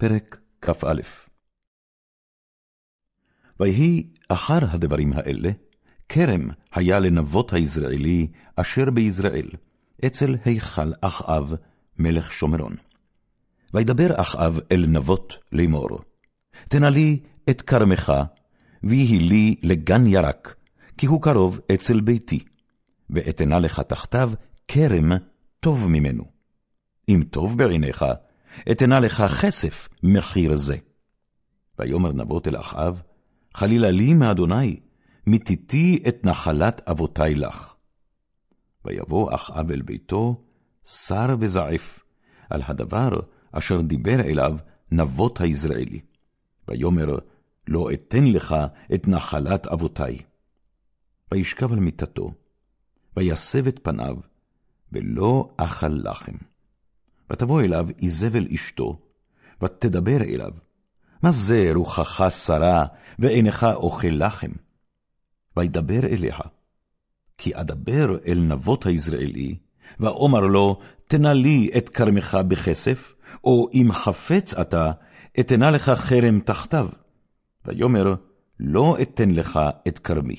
פרק כ"א ויהי אחר הדברים האלה, כרם היה לנבות היזרעאלי אשר ביזרעאל, אצל היכל אחאב, מלך שומרון. וידבר אחאב אל נבות לאמור, תנה לי את כרמך, ויהי לי לגן ירק, כי הוא קרוב אצל ביתי, ואתנה לך תחתיו כרם טוב ממנו. אם טוב בעיניך, אתנה לך כסף מחיר זה. ויאמר נבות אל אחאב, חלילה לי מאדוני, מיתיתי את נחלת אבותי לך. ויבוא אחאב אל ביתו, שר וזעף, על הדבר אשר דיבר אליו נבות היזרעאלי. ויאמר, לא אתן לך את נחלת אבותי. וישכב על מיטתו, ויסב את פניו, ולא אכל לחם. ותבוא אליו איזבל אשתו, ותדבר אליו, מה זה רוחך שרה, ועינך אוכל לחם? וידבר אליה, כי אדבר אל נבות היזרעאלי, ואומר לו, תנה לי את כרמך בכסף, או אם חפץ אתה, אתנה לך חרם תחתיו. ויאמר, לא אתן לך את כרמי.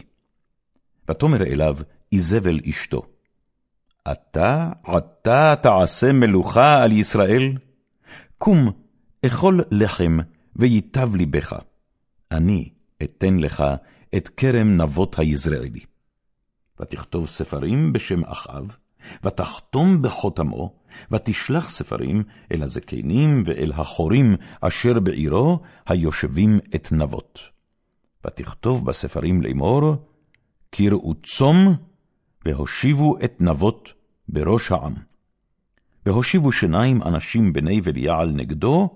ותאמר אליו איזבל אשתו, אתה עתה תעשה מלוכה על ישראל? קום, אכול לחם, וייטב ליבך. אני אתן לך את כרם נבות היזרעאלי. ותכתוב ספרים בשם אחאב, ותחתום בחותמו, ותשלח ספרים אל הזקנים ואל החורים אשר בעירו, היושבים את נבות. ותכתוב בספרים לאמור, קראו צום, והושיבו את נבות בראש העם. והושיבו שניים אנשים בני בליעל נגדו,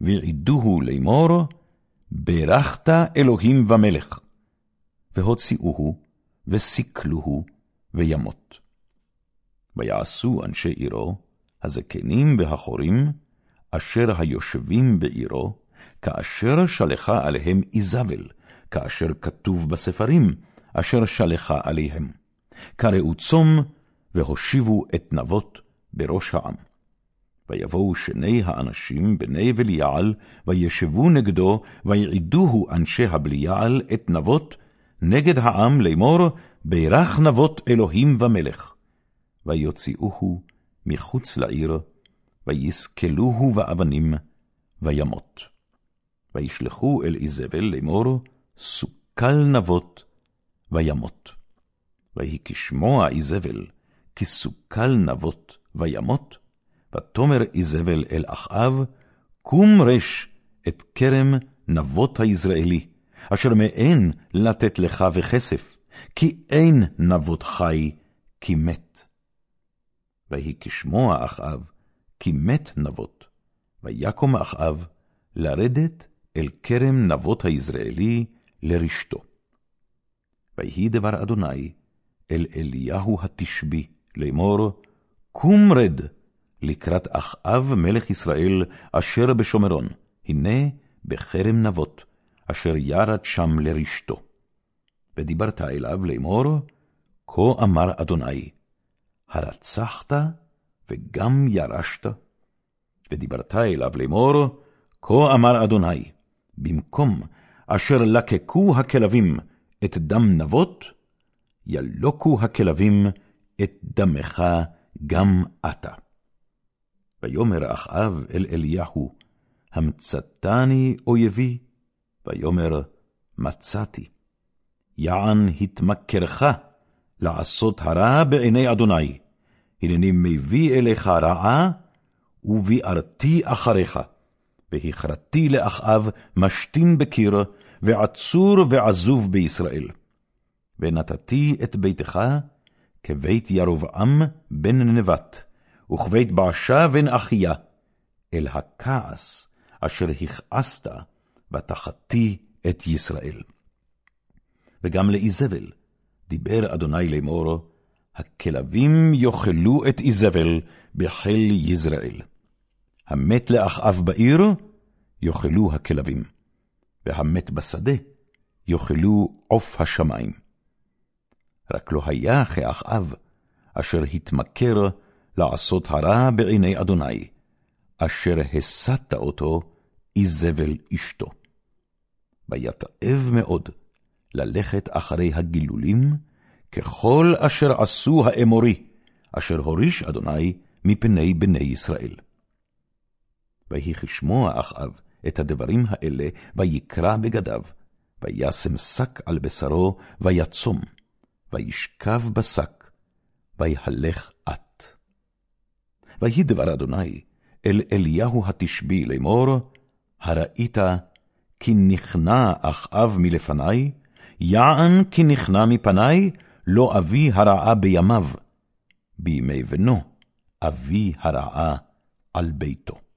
ועידוהו לאמור, ברכת אלוהים ומלך. והוציאוהו, וסיכלוהו, וימות. ויעשו אנשי עירו, הזקנים והחורים, אשר היושבים בעירו, כאשר שלחה עליהם איזבל, כאשר כתוב בספרים, אשר שלחה עליהם. קראו צום, והושיבו את נבות בראש העם. ויבואו שני האנשים בני בליעל, וישבו נגדו, ויעידוהו אנשי הבליעל את נבות, נגד העם לאמור, בירך נבות אלוהים ומלך. ויוציאוהו מחוץ לעיר, ויסקלוהו באבנים, וימות. וישלחו אל איזבל לאמור, סוכל נבות, וימות. ויהי כשמוע איזבל, כי סוכל נבות, וימות, ותאמר איזבל אל אחאב, קום רש את כרם נבות היזרעאלי, אשר מאין לתת לך וכסף, כי אין נבות חי, כי מת. ויהי כשמוע אחאב, כי מת נבות, ויקום אחאב, לרדת אל כרם נבות היזרעאלי לרשתו. ויהי דבר אדוני אל אליהו התשבי, לאמור, קום רד לקראת אחאב מלך ישראל אשר בשומרון, הנה בכרם נבות, אשר ירד שם לרשתו. ודיברת אליו לאמור, כה אמר אדוני, הרצחת וגם ירשת? ודיברת אליו לאמור, כה אמר אדוני, במקום אשר לקקו הכלבים את דם נבות, ילוקו הכלבים את דמך גם אתה. ויאמר אחאב אל אליהו, המצתני אויבי, ויאמר, מצאתי. יען התמכרך לעשות הרע בעיני אדוני, הנני מביא אליך רעה, וביארתי אחריך, והכרתי לאחאב משתין בקיר, ועצור ועזוב בישראל. ונתתי את ביתך כבית ירבעם בן נבט, וכבית בעשה בן אחיה, אל הכעס אשר הכעסת, ותחתי את ישראל. וגם לאיזבל דיבר אדוני לאמור, הכלבים יאכלו את איזבל בחיל יזרעאל. המת לאחאב בעיר, יאכלו הכלבים, והמת בשדה, יאכלו עוף השמים. רק לא היה כאחאב, אשר התמכר לעשות הרע בעיני אדוני, אשר הסת אותו איזבל אשתו. ויתעב מאוד ללכת אחרי הגילולים, ככל אשר עשו האמורי, אשר הוריש אדוני מפני בני ישראל. ויהי כשמוע אחאב את הדברים האלה, ויקרע בגדיו, וישם שק על בשרו, ויצום, וישכב בשק, ויהלך אט. ויהי דבר אדוני אל אליהו התשבי לאמור, הראית כי נכנע אחאב מלפני, יען כי נכנע מפני, לא אביא הרעה בימיו, בימי בנו, אביא הרעה על ביתו.